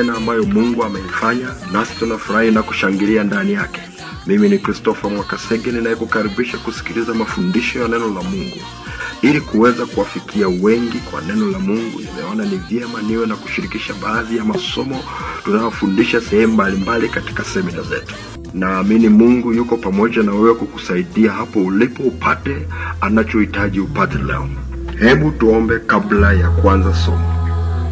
tena ambayo Mungu ameifanya, nasi tunafurahi na kushangilia ndani yake. Mimi ni Christopher Mwakasege ninayekukaribisha kusikiliza mafundisho ya neno la Mungu. Ili kuweza kuwafikia wengi kwa neno la Mungu, nimeona ni vyema niwe na kushirikisha baadhi ya masomo tunayofundisha sehemu mbalimbali katika semina zetu. Naamini Mungu yuko pamoja na wewe kukusaidia hapo ulipo upate anachohitaji upate leo. Hebu tuombe kabla ya kuanza somo.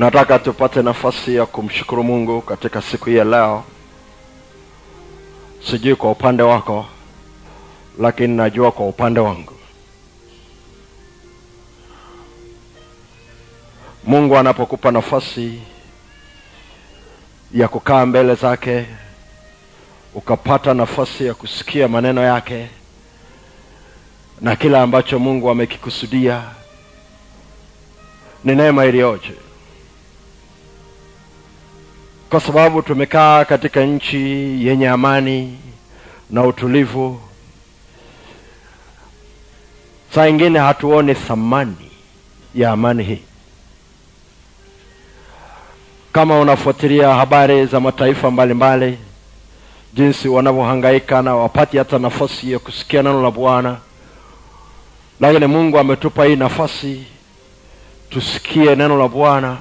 Nataka tupate nafasi ya kumshukuru Mungu katika siku hii ya leo. Sijui kwa upande wako, lakini najua kwa upande wangu. Mungu anapokupa nafasi ya kukaa mbele zake, ukapata nafasi ya kusikia maneno yake na kile ambacho Mungu amekikusudia, ni neema iliyoje kwa sababu tumekaa katika nchi yenye amani na utulivu. Saa ingine hatuoni thamani ya amani hii. Kama unafuatilia habari za mataifa mbalimbali mbali, jinsi wanavyohangaika na wapati hata nafasi ya kusikia neno la Bwana, lakini Mungu ametupa hii nafasi tusikie neno la Bwana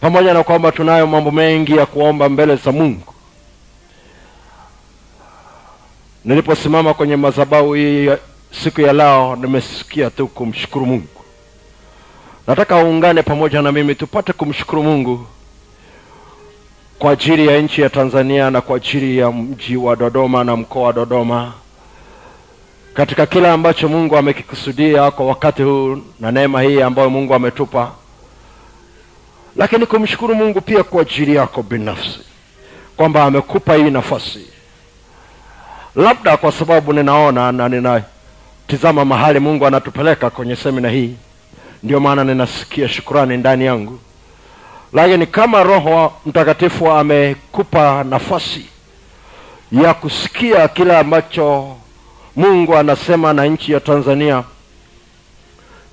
pamoja na kwamba tunayo mambo mengi ya kuomba mbele za Mungu. Niliposimama kwenye madhabahu hii siku ya leo, nimesikia tu kumshukuru Mungu. Nataka uungane pamoja na mimi tupate kumshukuru Mungu kwa ajili ya nchi ya Tanzania na kwa ajili ya mji wa Dodoma na mkoa wa Dodoma, katika kile ambacho Mungu amekikusudia kwa wakati huu na neema hii ambayo Mungu ametupa lakini kumshukuru Mungu pia kwa ajili yako binafsi kwamba amekupa hii nafasi, labda kwa sababu ninaona na ninatizama mahali Mungu anatupeleka kwenye semina hii, ndio maana ninasikia shukurani ndani yangu. Lakini kama Roho Mtakatifu amekupa nafasi ya kusikia kile ambacho Mungu anasema na nchi ya Tanzania,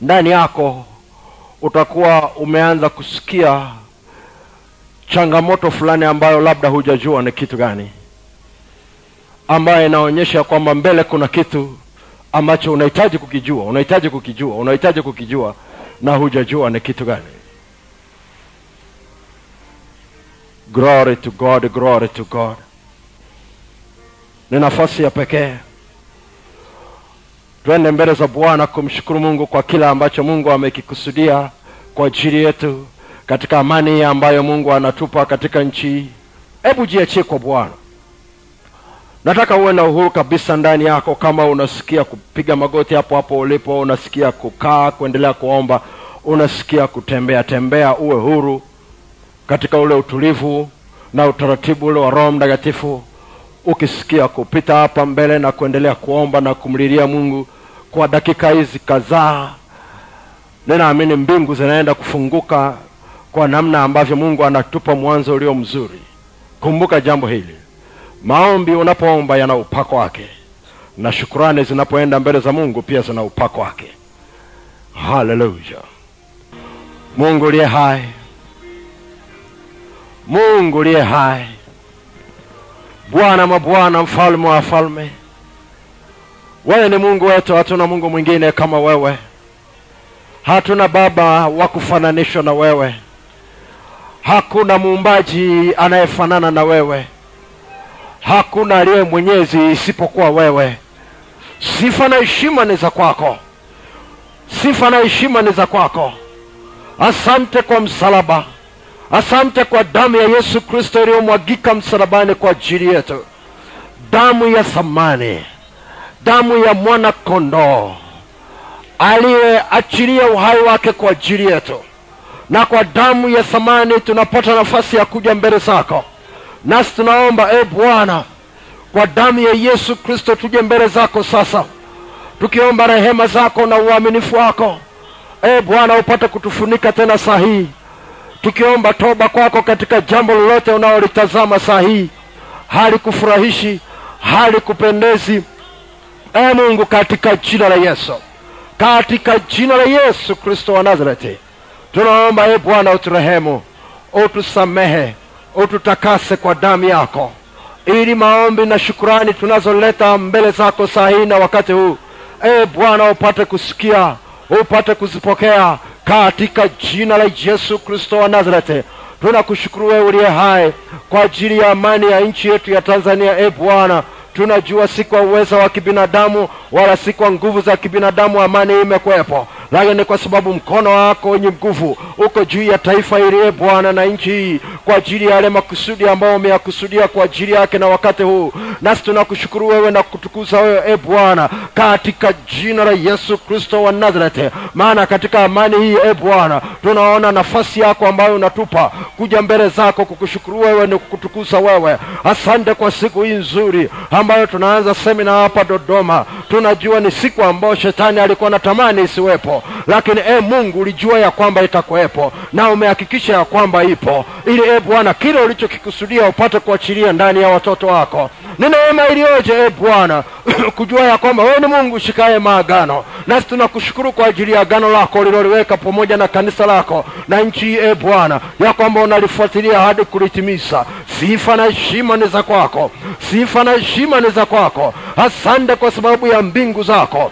ndani yako utakuwa umeanza kusikia changamoto fulani ambayo labda hujajua ni kitu gani, ambayo inaonyesha kwamba mbele kuna kitu ambacho unahitaji kukijua, unahitaji kukijua, unahitaji kukijua na hujajua ni kitu gani. Glory to God, glory to God. Ni nafasi ya pekee twende mbele za Bwana kumshukuru Mungu kwa kila ambacho Mungu amekikusudia kwa ajili yetu katika amani ambayo Mungu anatupa katika nchi. Hebu jiachie kwa Bwana. Nataka uwe na uhuru kabisa ndani yako, kama unasikia kupiga magoti hapo hapo ulipo, unasikia kukaa, kuendelea kuomba, unasikia kutembea tembea, uwe huru katika ule utulivu na utaratibu ule wa Roho Mtakatifu, ukisikia kupita hapa mbele na kuendelea kuomba na kumlilia Mungu kwa dakika hizi kadhaa, ninaamini mbingu zinaenda kufunguka kwa namna ambavyo Mungu anatupa mwanzo ulio mzuri. Kumbuka jambo hili, maombi unapoomba yana upako wake, na shukurani zinapoenda mbele za Mungu pia zina upako wake. Haleluya! Mungu liye hai, Mungu liye hai, Bwana mabwana, mfalme wa falme wewe ni Mungu wetu, hatuna Mungu mwingine kama wewe, hatuna baba wa kufananishwa na wewe, hakuna muumbaji anayefanana na wewe, hakuna aliye mwenyezi isipokuwa wewe. Sifa na heshima ni za kwako, sifa na heshima ni za kwako. Asante kwa msalaba, asante kwa damu ya Yesu Kristo iliyomwagika msalabani kwa ajili yetu, damu ya thamani damu ya mwana kondoo aliyeachilia uhai wake kwa ajili yetu. Na kwa damu ya thamani tunapata nafasi ya kuja mbele zako. Nasi tunaomba e bwana kwa damu ya yesu kristo tuje mbele zako sasa. Tukiomba rehema zako na uaminifu wako e bwana upate kutufunika tena saa hii. Tukiomba toba kwako katika jambo lolote unaolitazama saa hii. Hali kufurahishi hali halikupendezi e mungu katika jina la yesu katika jina la yesu kristo wa nazareti tunaomba e bwana uturehemu utusamehe ututakase kwa damu yako ili maombi na shukurani tunazoleta mbele zako saa hii na wakati huu e bwana upate kusikia upate kuzipokea katika jina la yesu kristo wa nazareti. Tunakushukuru wewe uliye hai kwa ajili ya amani ya nchi yetu ya tanzania e bwana tunajua si kwa uwezo wa kibinadamu wala si kwa nguvu za kibinadamu amani hii imekwepo ni kwa sababu mkono wako wenye nguvu uko juu ya taifa hili bwana na nchi hii kwa ajili ya yale makusudi ambayo umeyakusudia kwa ajili yake na wakati huu. Nasi tunakushukuru wewe na kutukuza wewe e bwana katika jina la yesu kristo wa nazareti maana katika amani hii e bwana tunaona nafasi yako ambayo unatupa kuja mbele zako kukushukuru wewe na kukutukuza wewe. Asante kwa siku hii nzuri ambayo tunaanza semina hapa dodoma. Tunajua ni siku ambayo shetani alikuwa na tamani lakini e mungu ulijua ya kwamba itakuwepo na umehakikisha ya kwamba ipo. Ili e bwana kile ulichokikusudia upate kuachilia ndani ya watoto wako. Ni neema iliyoje e bwana kujua ya kwamba wewe ni mungu shikaye maagano. Nasi tunakushukuru kwa ajili ya agano lako uliloliweka pamoja na kanisa lako na nchi e bwana ya kwamba unalifuatilia hadi kulitimiza sifa na heshima ni za kwako. Sifa na heshima ni za kwako. Asante kwa sababu ya mbingu zako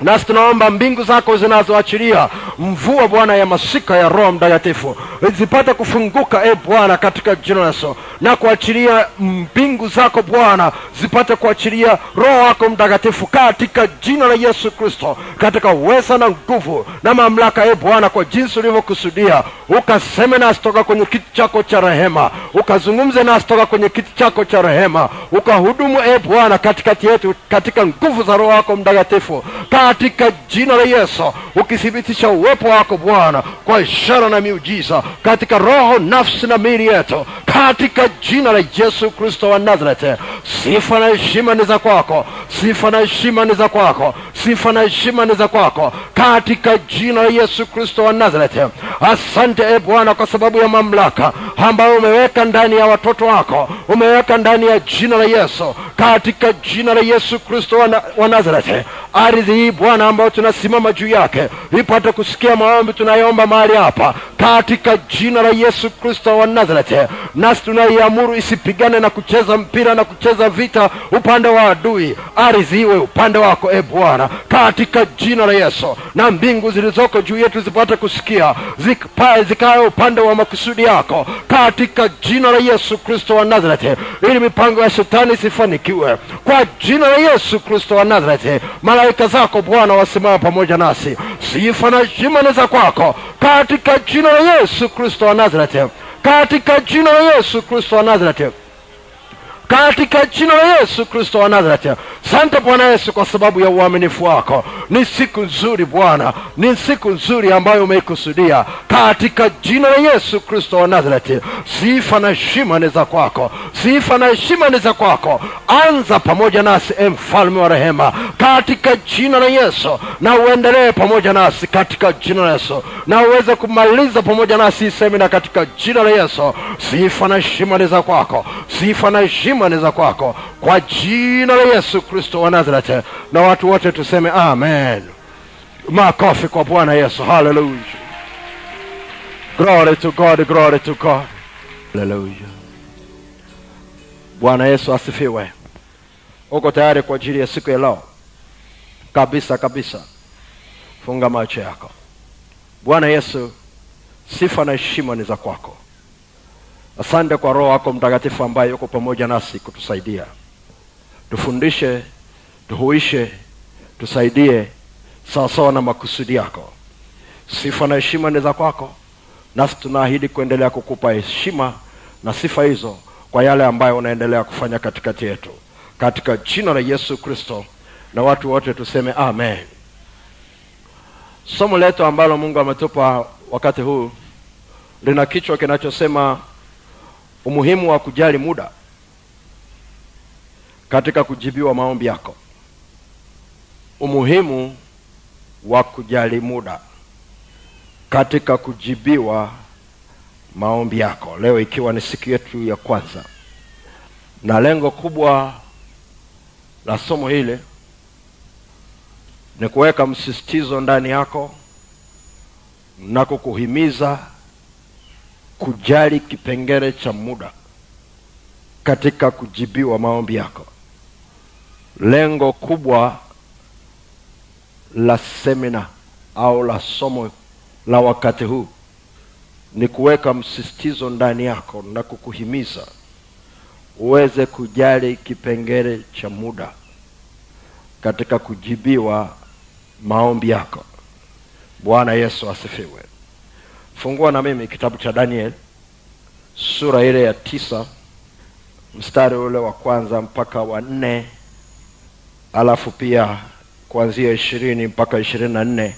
nasi tunaomba mbingu zako zinazoachilia mvua bwana ya masika ya roho mtakatifu zipate kufunguka e bwana katika jina la yesu. Na kuachilia mbingu zako bwana zipate kuachilia roho wako mtakatifu katika jina la yesu kristo katika uweza na nguvu na mamlaka e bwana kwa jinsi ulivyokusudia. Ukaseme nasi toka kwenye kiti chako cha rehema. Ukazungumze nasi toka kwenye kiti chako cha rehema. Ukahudumu e bwana katikati yetu katika nguvu za roho wako mtakatifu katika jina la yesu ukithibitisha uwepo wako bwana kwa ishara na miujiza katika roho nafsi na mili yetu katika jina la yesu kristo wa nazareti. Sifa na heshima ni za kwako sifa na heshima ni za kwako sifa na heshima ni za kwako katika jina la yesu kristo wa nazareti. Asante e bwana kwa sababu ya mamlaka ambayo umeweka ndani ya watoto wako umeweka ndani ya jina la yesu katika jina la yesu kristo wa nazareti ardhi hii bwana ambayo tunasimama juu yake ipate kusikia maombi tunayoomba mahali hapa katika jina la yesu kristo wa nazareti nasi tunaiamuru isipigane na kucheza mpira na kucheza vita upande wa adui. Ardhi iwe upande wako e bwana katika jina la yesu. Na mbingu zilizoko juu yetu zipate kusikia zikae zika upande wa makusudi yako katika jina la yesu kristo wa nazareti ili mipango ya shetani isifanikiwe kwa jina la yesu kristo wa nazareti malaika zako bwana wasimama pamoja nasi. Sifa na heshima ni za kwako. Katika jina la yesu kristo wa nazareti. Katika jina la yesu kristo wa nazareti. Katika jina la yesu kristo wa nazareti. Sante bwana yesu kwa sababu ya uaminifu wako. Ni siku nzuri bwana. Ni siku nzuri ambayo umeikusudia katika jina la yesu kristo wa nazareti. Sifa na heshima ni za kwako. Sifa na heshima ni za kwako. Anza pamoja nasi e mfalme wa rehema katika jina la yesu na uendelee pamoja nasi katika jina la yesu na uweze kumaliza pamoja nasi semina katika jina la yesu. Sifa na heshima ni za kwako sifa na heshima ni za kwako kwa jina la yesu kristo wa nazareti na watu wote tuseme amen. Makofi kwa bwana yesu haleluya. Glory to god glory to god. Haleluya. Bwana yesu asifiwe. Uko tayari kwa ajili ya siku ya leo kabisa kabisa. Funga macho yako. Bwana yesu sifa na heshima ni za kwako. Asante kwa roho wako mtakatifu ambaye yuko pamoja nasi kutusaidia. Tufundishe tuhuishe tusaidie sawasawa na makusudi yako. Sifa na heshima ni za kwako nasi tunaahidi kuendelea kukupa heshima na sifa hizo kwa yale ambayo unaendelea kufanya katikati yetu. Katika jina la yesu kristo na watu wote tuseme amen. Somo letu ambalo mungu ametupa wakati huu lina kichwa kinachosema umuhimu wa kujali muda katika kujibiwa maombi yako. Umuhimu wa kujali muda katika kujibiwa maombi yako. Leo ikiwa ni siku yetu ya kwanza. Na lengo kubwa la somo hili ni kuweka msisitizo ndani yako na kukuhimiza kujali kipengele cha muda katika kujibiwa maombi yako. Lengo kubwa la semina au la somo la wakati huu ni kuweka msisitizo ndani yako na kukuhimiza uweze kujali kipengele cha muda katika kujibiwa maombi yako. Bwana yesu asifiwe. Fungua na mimi kitabu cha daniel sura ile ya tisa mstari ule wa kwanza mpaka wa nne alafu pia kuanzia ishirini mpaka ishirini na nne.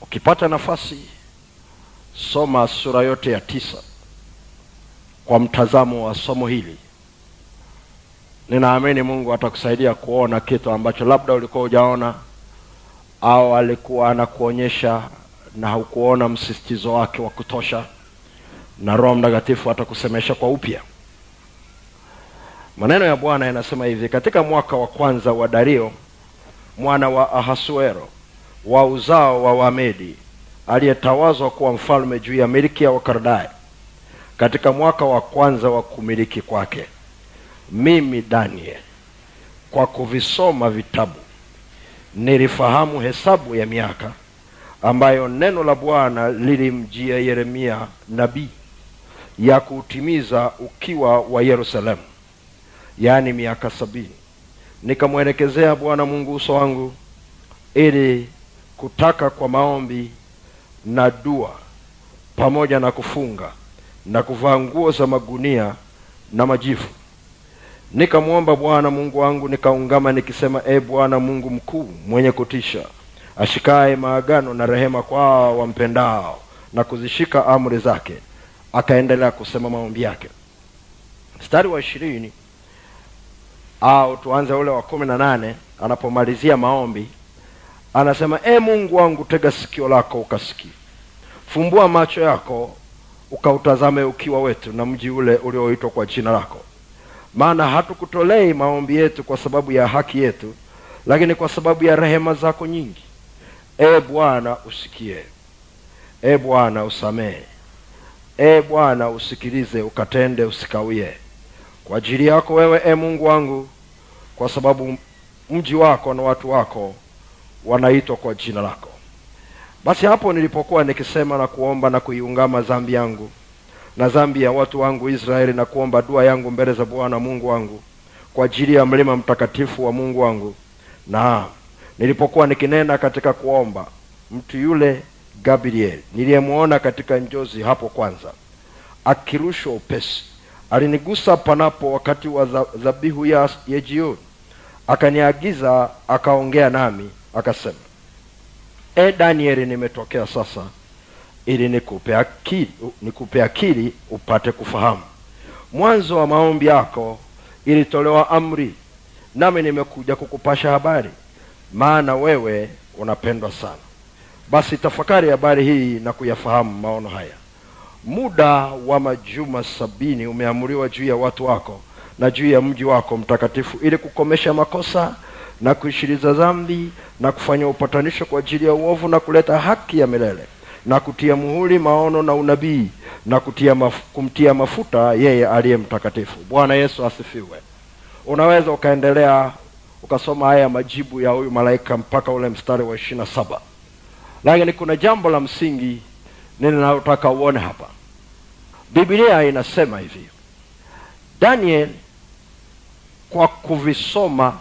Ukipata nafasi soma sura yote ya tisa kwa mtazamo wa somo hili. Ninaamini mungu atakusaidia kuona kitu ambacho labda ulikuwa hujaona au alikuwa anakuonyesha na haukuona msisitizo wake wa kutosha na roho mtakatifu atakusemesha kwa upya? Maneno ya bwana yanasema hivi katika mwaka wa kwanza wa dario mwana wa ahasuero wa uzao wa wamedi aliyetawazwa kuwa mfalme juu ya miliki ya wakardai katika mwaka wa kwanza wa kumiliki kwake mimi daniel kwa kuvisoma vitabu nilifahamu hesabu ya miaka ambayo neno la bwana lilimjia yeremia nabii ya kuutimiza ukiwa wa yerusalemu yaani miaka sabini. Nikamwelekezea bwana mungu uso wangu ili kutaka kwa maombi na dua pamoja na kufunga na kuvaa nguo za magunia na majivu nikamwomba bwana mungu wangu nikaungama nikisema e bwana mungu mkuu mwenye kutisha ashikaye maagano na rehema kwao wampendao na kuzishika amri zake akaendelea kusema maombi yake. Mstari wa ishirini au tuanze ule wa kumi na nane anapomalizia maombi anasema e mungu wangu tega sikio lako ukasikia fumbua macho yako ukautazame ukiwa wetu na mji ule ulioitwa kwa jina lako maana hatukutolei maombi yetu kwa sababu ya haki yetu lakini kwa sababu ya rehema zako nyingi. E bwana usikie. E bwana usamehe. E bwana usikilize ukatende usikawie. Kwa ajili yako wewe e mungu wangu kwa sababu mji wako na watu wako wanaitwa kwa jina lako. Basi hapo nilipokuwa nikisema na kuomba na kuiungama dhambi yangu na dhambi ya watu wangu israeli na kuomba dua yangu mbele za bwana mungu wangu kwa ajili ya mlima mtakatifu wa mungu wangu. Na nilipokuwa nikinena katika kuomba mtu yule gabriel niliyemwona katika njozi hapo kwanza akirushwa upesi alinigusa panapo wakati wa dhabihu ya, ya jioni. Akaniagiza akaongea nami akasema e danieli nimetokea sasa ili nikupe akili nikupe akili upate kufahamu. Mwanzo wa maombi yako ilitolewa amri nami nimekuja kukupasha habari maana wewe unapendwa sana. Basi tafakari habari hii na kuyafahamu maono haya. Muda wa majuma sabini umeamriwa juu ya watu wako na juu ya mji wako mtakatifu ili kukomesha makosa na kuishiriza dhambi na kufanya upatanisho kwa ajili ya uovu na kuleta haki ya milele na kutia muhuri maono na unabii na kutia maf kumtia mafuta yeye aliye mtakatifu. Bwana yesu asifiwe. Unaweza ukaendelea ukasoma haya majibu ya huyu malaika mpaka ule mstari wa ishirina saba. Lakini kuna jambo la msingi ninalotaka uone hapa. Bibilia inasema hivi. Daniel kwa kuvisoma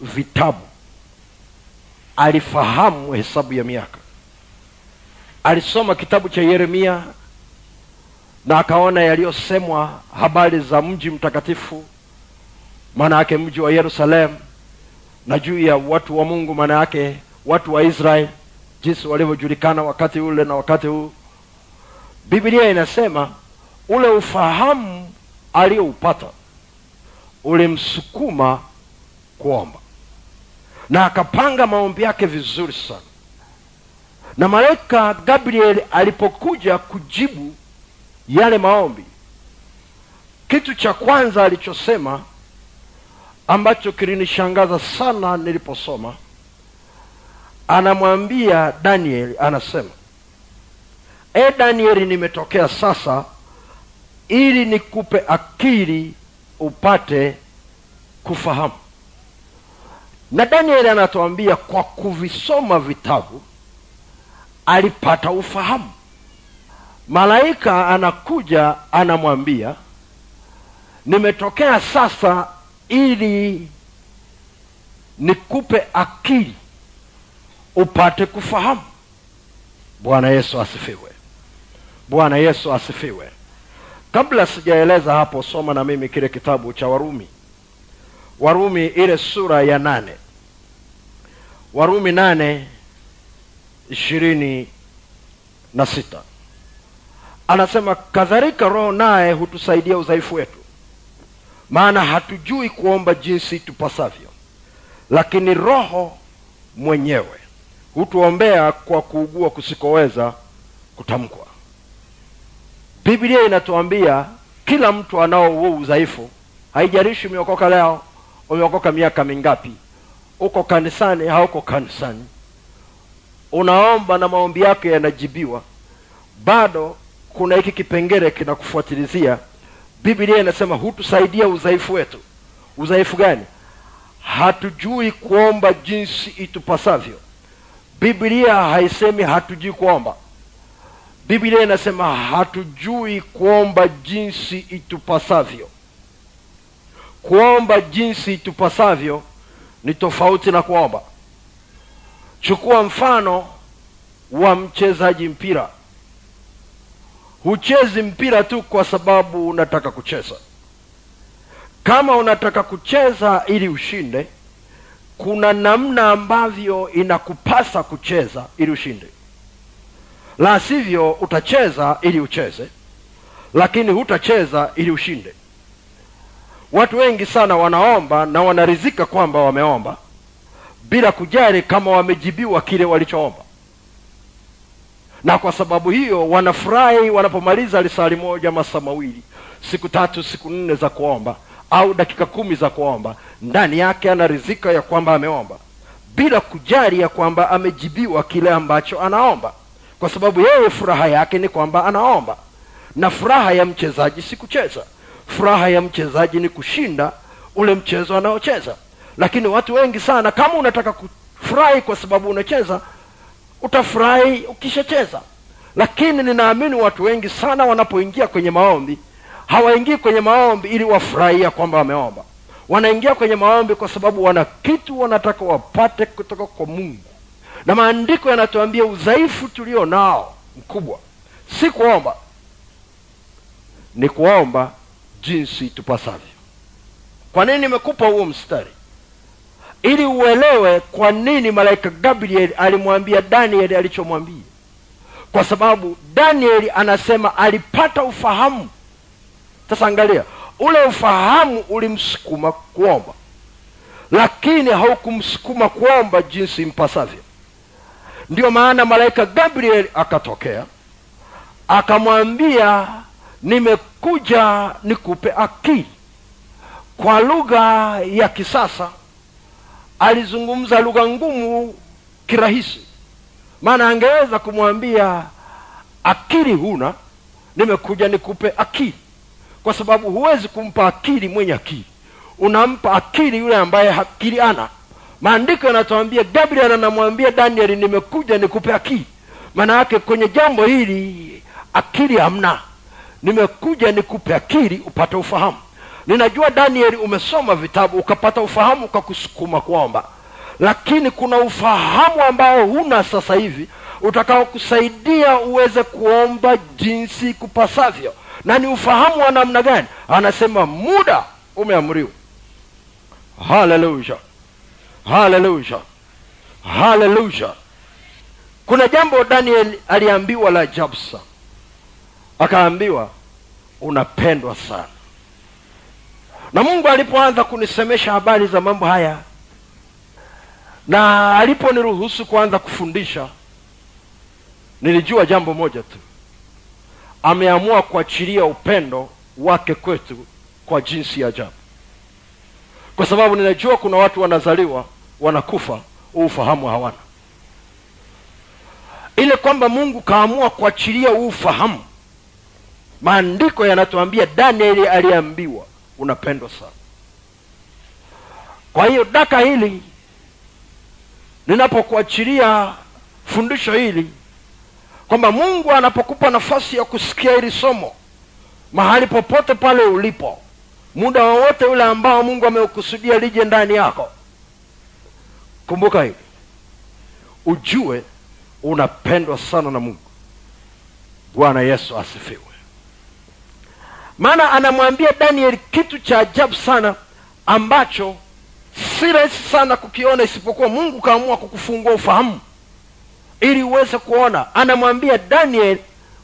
vitabu alifahamu hesabu ya miaka alisoma kitabu cha yeremia na akaona yaliyosemwa habari za mji mtakatifu maana yake mji wa yerusalemu na juu ya watu wa mungu maana yake watu wa israeli jinsi walivyojulikana wakati ule na wakati huu. Biblia inasema ule ufahamu aliyoupata ulimsukuma kuomba na akapanga maombi yake vizuri sana na malaika gabriel alipokuja kujibu yale maombi kitu cha kwanza alichosema ambacho kilinishangaza sana niliposoma anamwambia daniel anasema e danieli nimetokea sasa ili nikupe akili upate kufahamu. Na danieli anatuambia kwa kuvisoma vitabu alipata ufahamu. Malaika anakuja anamwambia nimetokea sasa ili nikupe akili upate kufahamu. Bwana yesu asifiwe. Bwana yesu asifiwe. Kabla sijaeleza hapo soma na mimi kile kitabu cha warumi. Warumi ile sura ya nane. Warumi nane ishirini na sita. Anasema kadhalika roho naye hutusaidia udhaifu wetu maana hatujui kuomba jinsi tupasavyo lakini roho mwenyewe hutuombea kwa kuugua kusikoweza kutamkwa. Biblia inatuambia kila mtu anao huo udhaifu. Haijarishi umeokoka leo umeokoka miaka mingapi uko kanisani hauko kanisani unaomba na maombi yako yanajibiwa bado kuna hiki kipengele kinakufuatilizia. Biblia inasema hutusaidia udhaifu wetu. Udhaifu gani? Hatujui kuomba jinsi itupasavyo. Biblia haisemi hatujui kuomba. Biblia inasema hatujui kuomba jinsi itupasavyo. Kuomba jinsi itupasavyo ni tofauti na kuomba chukua mfano wa mchezaji mpira. Huchezi mpira tu kwa sababu unataka kucheza. Kama unataka kucheza ili ushinde kuna namna ambavyo inakupasa kucheza ili ushinde. La sivyo utacheza ili ucheze lakini hutacheza ili ushinde. Watu wengi sana wanaomba na wanarizika kwamba wameomba bila kujali kama wamejibiwa kile walichoomba. Na kwa sababu hiyo wanafurahi wanapomaliza lisali moja masaa mawili siku tatu siku nne za kuomba au dakika kumi za kuomba ndani yake ana rizika ya kwamba ameomba bila kujali ya kwamba amejibiwa kile ambacho anaomba. Kwa sababu yeye furaha yake ni kwamba anaomba. Na furaha ya mchezaji si kucheza. Furaha ya mchezaji ni kushinda ule mchezo anaocheza lakini watu wengi sana kama unataka kufurahi kwa sababu unacheza utafurahi ukishacheza. Lakini ninaamini watu wengi sana wanapoingia kwenye maombi hawaingii kwenye maombi ili wafurahia kwamba wameomba. Wanaingia kwenye maombi kwa sababu wana kitu wanataka wapate kutoka kwa mungu. Na maandiko yanatuambia udhaifu tulio nao mkubwa. Si kuomba ni kuomba jinsi tupasavyo. Kwa nini nimekupa huo mstari ili uelewe kwa nini malaika gabriel alimwambia danieli alichomwambia. Kwa sababu danieli anasema alipata ufahamu. Sasa angalia ule ufahamu ulimsukuma kuomba. Lakini haukumsukuma kuomba jinsi impasavyo. ndiyo maana malaika gabriel akatokea akamwambia nimekuja nikupe akili. Kwa lugha ya kisasa alizungumza lugha ngumu kirahisi. Maana angeweza kumwambia akili huna nimekuja nikupe akili. Kwa sababu huwezi kumpa akili mwenye akili. Unampa akili yule ambaye akili ana maandiko yanatuambia gabriel anamwambia danieli nimekuja nikupe akili. Maana yake kwenye jambo hili akili hamna. Nimekuja nikupe akili upate ufahamu ninajua danieli umesoma vitabu ukapata ufahamu ukakusukuma kwamba lakini kuna ufahamu ambao huna sasa hivi utakaokusaidia uweze kuomba jinsi kupasavyo. Na ni ufahamu wa namna gani? Anasema muda umeamriwa. Haleluya! Haleluya! Haleluya! Kuna jambo daniel aliambiwa la ajabu sana. Akaambiwa unapendwa sana na mungu alipoanza kunisemesha habari za mambo haya na aliponiruhusu kuanza kufundisha nilijua jambo moja tu. Ameamua kuachilia upendo wake kwetu kwa jinsi ya ajabu. Kwa sababu ninajua kuna watu wanazaliwa wanakufa ufahamu hawana. Ile kwamba mungu kaamua kuachilia ufahamu maandiko yanatuambia danieli aliambiwa unapendwa sana. Kwa hiyo daka hili ninapokuachilia fundisho hili kwamba mungu anapokupa nafasi ya kusikia hili somo mahali popote pale ulipo muda wowote ule ambao mungu ameukusudia lije ndani yako kumbuka hili ujue unapendwa sana na mungu. Bwana yesu asifiwe maana anamwambia daniel kitu cha ajabu sana ambacho si rahisi sana kukiona isipokuwa mungu kaamua kukufungua ufahamu. Ili uweze kuona anamwambia daniel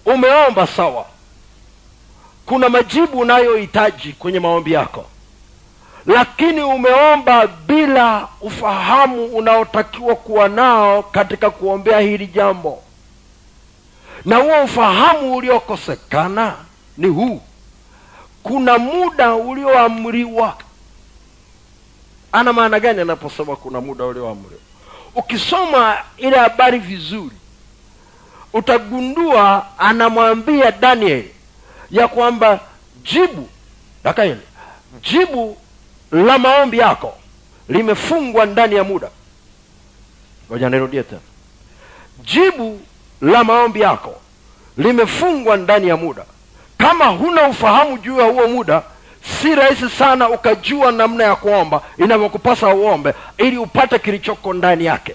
umeomba sawa. Kuna majibu unayohitaji kwenye maombi yako. Lakini umeomba bila ufahamu unaotakiwa kuwa nao katika kuombea hili jambo. Na huo ufahamu uliokosekana ni huu kuna muda ulioamriwa. Ana maana gani anaposema kuna muda ulioamriwa? Ukisoma ile habari vizuri utagundua anamwambia daniel ya kwamba jibu dakaili jibu la maombi yako limefungwa ndani ya muda. Ngoja nirudie tena. Jibu la maombi yako limefungwa ndani ya muda kama huna ufahamu juu ya huo muda si rahisi sana ukajua namna ya kuomba inavyokupasa uombe ili upate kilichoko ndani yake.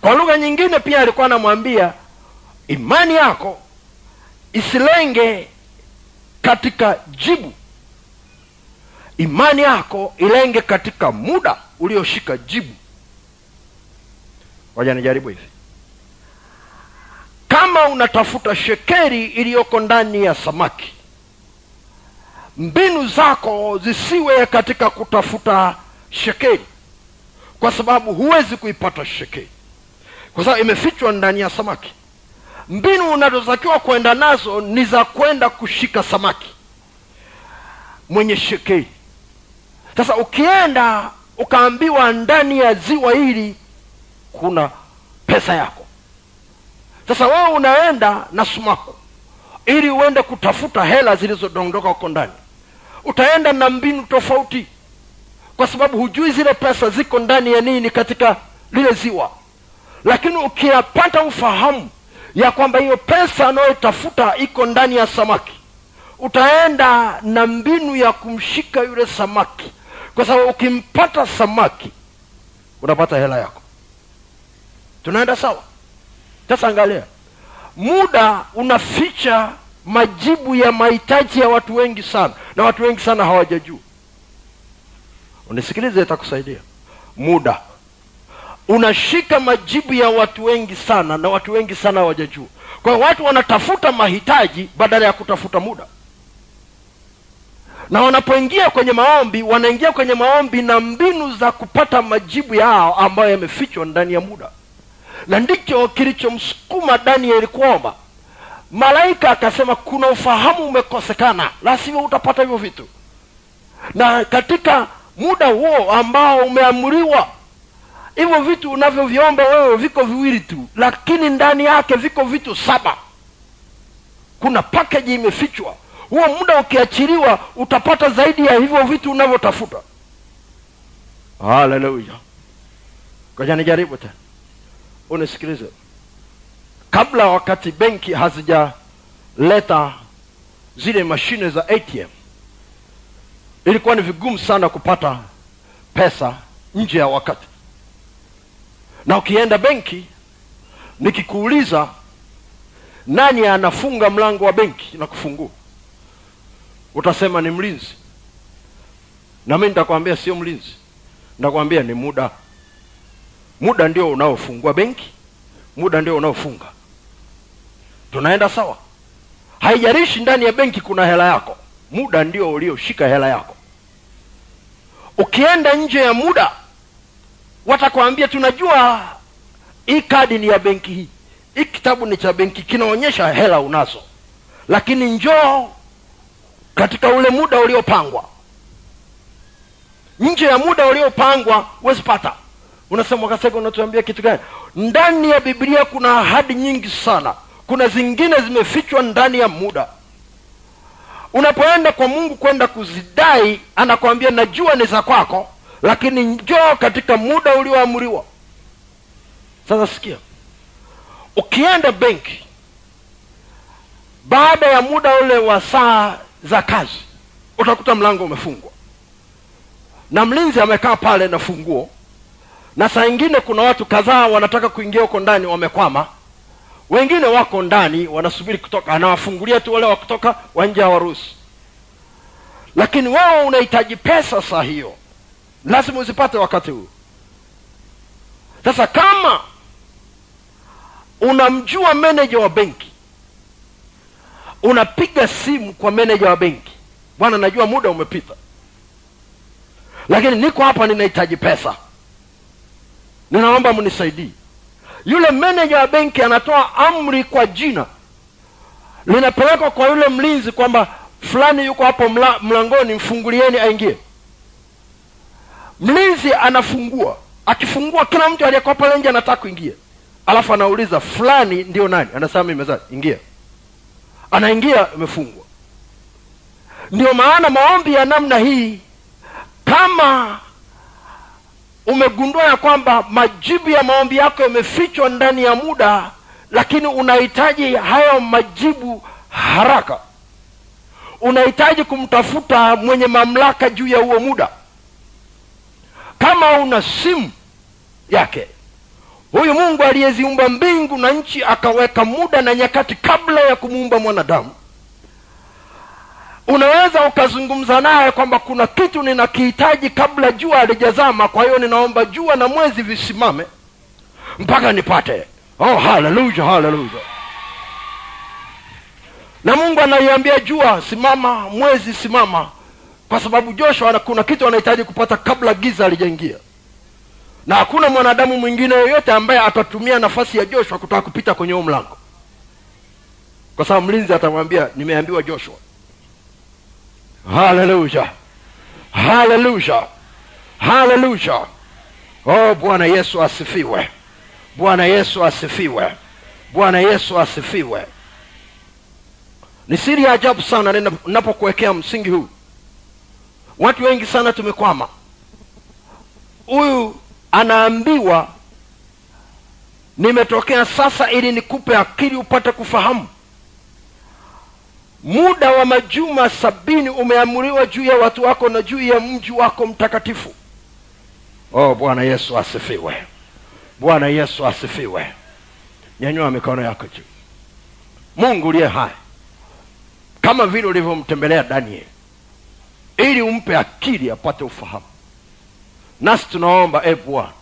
Kwa lugha nyingine pia alikuwa anamwambia imani yako isilenge katika jibu. Imani yako ilenge katika muda ulioshika jibu. Waja nijaribu hivi kama unatafuta shekeri iliyoko ndani ya samaki mbinu zako zisiwe katika kutafuta shekeri kwa sababu huwezi kuipata shekeri. Kwa sababu imefichwa ndani ya samaki. Mbinu unazotakiwa kwenda nazo ni za kwenda kushika samaki mwenye shekeri. Sasa ukienda ukaambiwa ndani ya ziwa hili kuna pesa yako sasa wewe unaenda na sumaku ili uende kutafuta hela zilizodondoka huko ndani. Utaenda na mbinu tofauti kwa sababu hujui zile pesa ziko ndani ya nini katika lile ziwa. Lakini ukiyapata ufahamu ya kwamba hiyo pesa anayotafuta iko ndani ya samaki utaenda na mbinu ya kumshika yule samaki. Kwa sababu ukimpata samaki unapata hela yako. Tunaenda sawa sasa angalia. Muda unaficha majibu ya mahitaji ya watu wengi sana na watu wengi sana hawajajua. Unisikilize itakusaidia. Muda. Unashika majibu ya watu wengi sana na watu wengi sana hawajajua. Kwa watu wanatafuta mahitaji badala ya kutafuta muda. Na wanapoingia kwenye maombi wanaingia kwenye maombi na mbinu za kupata majibu yao ambayo yamefichwa ndani ya muda na ndicho kilichomsukuma danieli kuomba. Malaika akasema kuna ufahamu umekosekana. La sivyo utapata hivyo vitu. Na katika muda huo ambao umeamriwa hivyo vitu unavyoviomba wewe viko viwili tu lakini ndani yake viko vitu saba. Kuna pakeji imefichwa. Huo muda ukiachiliwa utapata zaidi ya hivyo vitu unavyotafuta. Haleluya koja nijaribu tena unisikilize. Kabla wakati benki hazijaleta zile mashine za atm ilikuwa ni vigumu sana kupata pesa nje ya wakati. Na ukienda benki nikikuuliza nani anafunga mlango wa benki na kufungua? Utasema ni mlinzi. Na mi nitakwambia sio mlinzi. Nitakwambia ni muda muda ndio unaofungua benki. Muda ndio unaofunga. Tunaenda sawa? Haijarishi ndani ya benki kuna hela yako. Muda ndio ulioshika hela yako. Ukienda nje ya muda watakwambia tunajua hii kadi ni ya benki hii. Hii kitabu ni cha benki kinaonyesha hela unazo. Lakini njoo katika ule muda uliopangwa. Nje ya muda uliopangwa huwezi pata unasema kasega unatuambia kitu gani? Ndani ya biblia kuna ahadi nyingi sana. Kuna zingine zimefichwa ndani ya muda. Unapoenda kwa mungu kwenda kuzidai anakwambia najua ni za kwako lakini njoo katika muda ulioamriwa. Sasa sikia. Ukienda benki baada ya muda ule wa saa za kazi utakuta mlango umefungwa. Na mlinzi amekaa pale na funguo na saa ingine kuna watu kadhaa wanataka kuingia huko ndani wamekwama. Wengine wako ndani wanasubiri kutoka anawafungulia tu wale wa kutoka wanje hawaruhusi lakini wewe unahitaji pesa saa hiyo. Lazima uzipate wakati huu. Sasa kama unamjua meneja wa benki unapiga simu kwa meneja wa benki bwana najua muda umepita lakini niko hapa ninahitaji pesa ninaomba mnisaidie yule meneja wa benki anatoa amri kwa jina. Linapelekwa kwa yule mlinzi kwamba fulani yuko hapo mla, mlangoni mfungulieni aingie. Mlinzi anafungua. Akifungua kila mtu aliyekuwa pale nje anataka kuingia. Alafu anauliza fulani ndio nani? Anasema mimi mezani ingia. Anaingia imefungwa ndio maana maombi ya namna hii kama umegundua ya kwamba majibu ya maombi yako yamefichwa ndani ya muda lakini unahitaji hayo majibu haraka. Unahitaji kumtafuta mwenye mamlaka juu ya huo muda. Kama una simu yake huyu mungu aliyeziumba mbingu na nchi akaweka muda na nyakati kabla ya kumuumba mwanadamu unaweza ukazungumza naye kwamba kuna kitu ninakihitaji kabla jua alijazama kwa hiyo ninaomba jua na mwezi visimame mpaka nipate. Oh haleluya haleluya. Na mungu anaiambia jua simama mwezi simama kwa sababu joshua kuna kitu anahitaji kupata kabla giza alijaingia na hakuna mwanadamu mwingine yoyote ambaye atatumia nafasi ya joshua kutaka kupita kwenye huo mlango. Kwa sababu mlinzi atamwambia nimeambiwa joshua haleluya haleluya haleluya oh bwana yesu asifiwe. Bwana yesu asifiwe. Bwana yesu asifiwe. Ni siri ya ajabu sana ninapokuwekea msingi huu. Watu wengi sana tumekwama. Huyu anaambiwa nimetokea sasa ili nikupe akili upate kufahamu muda wa majuma sabini umeamuriwa juu ya watu wako na juu ya mji wako mtakatifu. Oh bwana yesu asifiwe. Bwana yesu asifiwe. Nyanyua mikono yako juu. Mungu uliye hai kama vile ulivyomtembelea daniel ili umpe akili apate ufahamu. Nasi tunaomba e bwana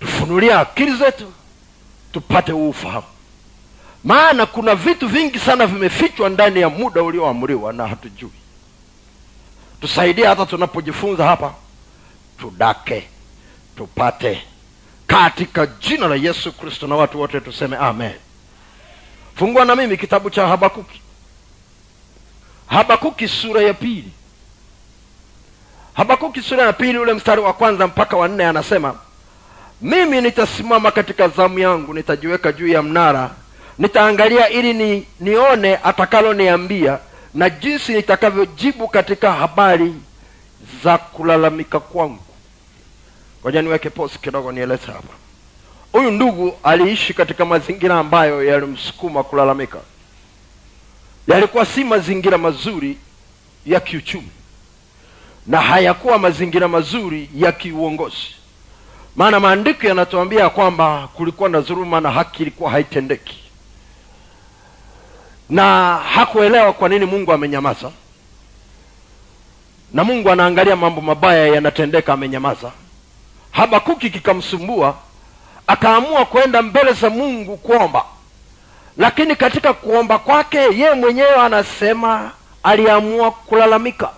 tufunulie akili zetu tupate huu ufahamu maana kuna vitu vingi sana vimefichwa ndani ya muda ulioamriwa na hatujui. Tusaidie hata tunapojifunza hapa. Tudake. Tupate. Katika jina la yesu kristo na watu wote tuseme amen. Fungua na mimi kitabu cha habakuki. Habakuki sura ya pili. Habakuki sura ya pili ule mstari wa kwanza mpaka wa nne anasema mimi nitasimama katika zamu yangu nitajiweka juu ya mnara nitaangalia ili ni, nione atakaloniambia na jinsi nitakavyojibu katika habari za kulalamika kwangu. Ngoja niweke posi kidogo nieleze hapa. Huyu ndugu aliishi katika mazingira ambayo yalimsukuma kulalamika. Yalikuwa si mazingira mazuri ya kiuchumi na hayakuwa mazingira mazuri ya kiuongozi. Maana maandiko yanatuambia kwamba kulikuwa na dhuluma na haki ilikuwa haitendeki na hakuelewa kwa nini mungu amenyamaza. Na mungu anaangalia mambo mabaya yanatendeka amenyamaza. Habakuki kikamsumbua akaamua kwenda mbele za mungu kuomba. Lakini katika kuomba kwake ye mwenyewe anasema aliamua kulalamika.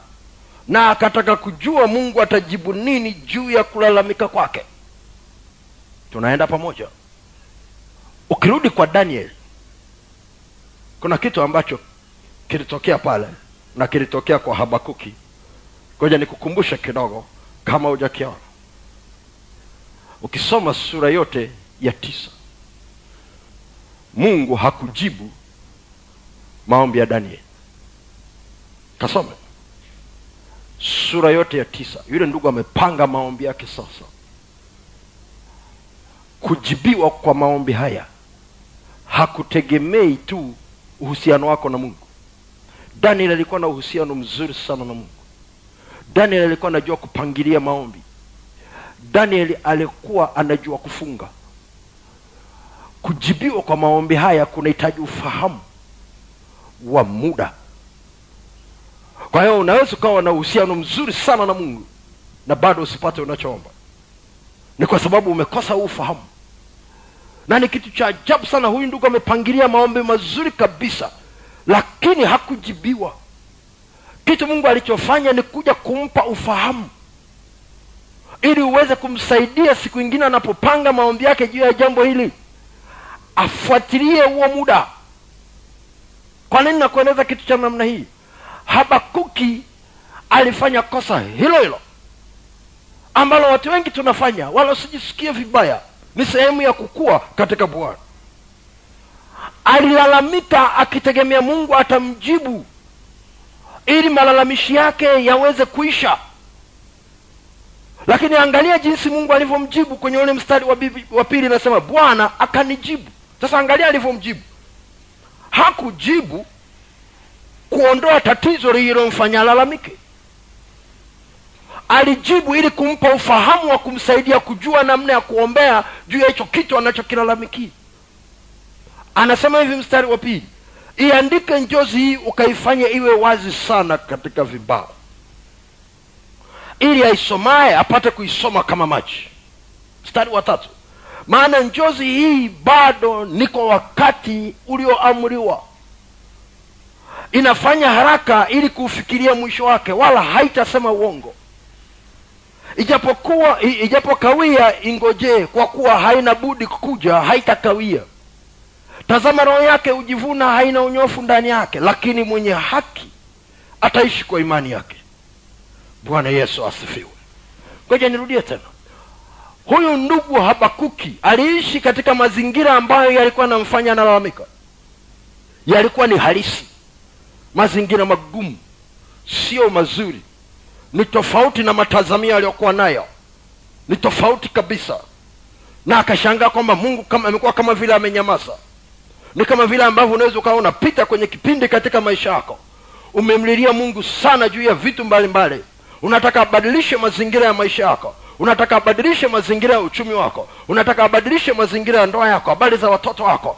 Na akataka kujua mungu atajibu nini juu ya kulalamika kwake. Tunaenda pamoja. Ukirudi kwa daniel kuna kitu ambacho kilitokea pale na kilitokea kwa habakuki. Ngoja nikukumbushe kidogo kama hujakiona. Ukisoma sura yote ya tisa mungu hakujibu maombi ya daniel kasome. Sura yote ya tisa yule ndugu amepanga maombi yake sasa. Kujibiwa kwa maombi haya hakutegemei tu uhusiano wako na mungu. Daniel alikuwa na uhusiano mzuri sana na mungu. Daniel alikuwa anajua kupangilia maombi. Daniel alikuwa anajua kufunga. Kujibiwa kwa maombi haya kunahitaji ufahamu wa muda. Kwa hiyo unaweza ukawa na uhusiano mzuri sana na mungu na bado usipate unachoomba. Ni kwa sababu umekosa ufahamu na ni kitu cha ajabu sana huyu ndugu amepangilia maombi mazuri kabisa lakini hakujibiwa. Kitu mungu alichofanya ni kuja kumpa ufahamu ili uweze kumsaidia siku ingine anapopanga maombi yake juu ya jambo hili afuatilie huo muda. Kwa nini nakueleza kitu cha namna hii? Habakuki alifanya kosa hilo hilo ambalo watu wengi tunafanya wala usijisikie vibaya ni sehemu ya kukua katika bwana. Alilalamika akitegemea mungu atamjibu ili malalamishi yake yaweze kuisha. Lakini angalia jinsi mungu alivyomjibu kwenye ule mstari wa, pili inasema bwana akanijibu. Sasa angalia alivyomjibu. Hakujibu kuondoa tatizo lililomfanya alalamike alijibu ili kumpa ufahamu wa kumsaidia kujua namna ya kuombea juu ya hicho kitu anachokilalamikia. Anasema hivi mstari wa pili iandike njozi hii ukaifanye iwe wazi sana katika vibao ili aisomaye apate kuisoma kama maji. Mstari wa tatu maana njozi hii bado ni kwa wakati ulioamriwa. Inafanya haraka ili kuufikiria mwisho wake wala haitasema uongo ijapokuwa ijapokawia ingojee kwa kuwa haina budi kuja haitakawia. Tazama roho yake hujivuna haina unyofu ndani yake lakini mwenye haki ataishi kwa imani yake. Bwana yesu asifiwe. Ngoja nirudie tena. Huyu ndugu habakuki aliishi katika mazingira ambayo yalikuwa anamfanya analalamika. Yalikuwa ni halisi. Mazingira magumu. Sio mazuri ni tofauti na matazamio aliyokuwa nayo. Ni tofauti kabisa. Na akashangaa kwamba mungu kama amekuwa kama vile amenyamaza. Ni kama vile ambavyo unaweza ukawa unapita kwenye kipindi katika maisha yako. Umemlilia mungu sana juu ya vitu mbalimbali. Mbali. unataka abadilishe mazingira ya maisha yako. Unataka abadilishe mazingira ya uchumi wako. Unataka abadilishe mazingira ya ndoa yako habari za watoto wako